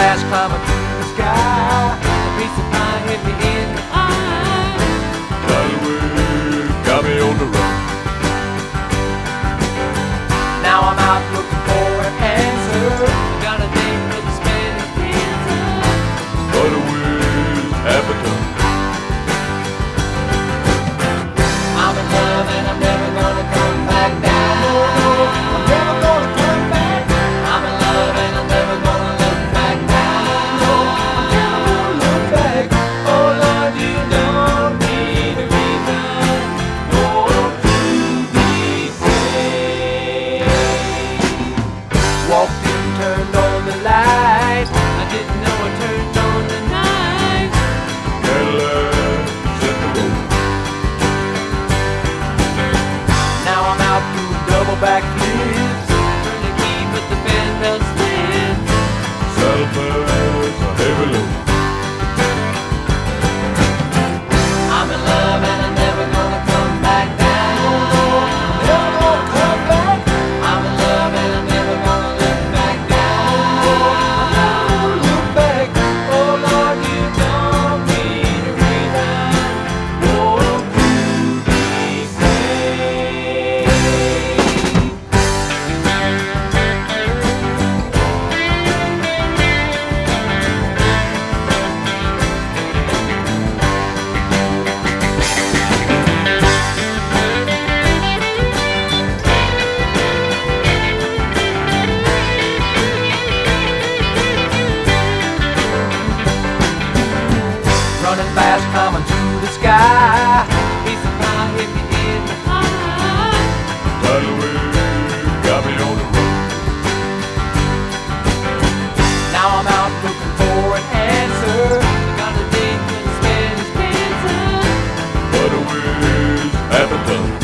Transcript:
flash climbing through the sky. Got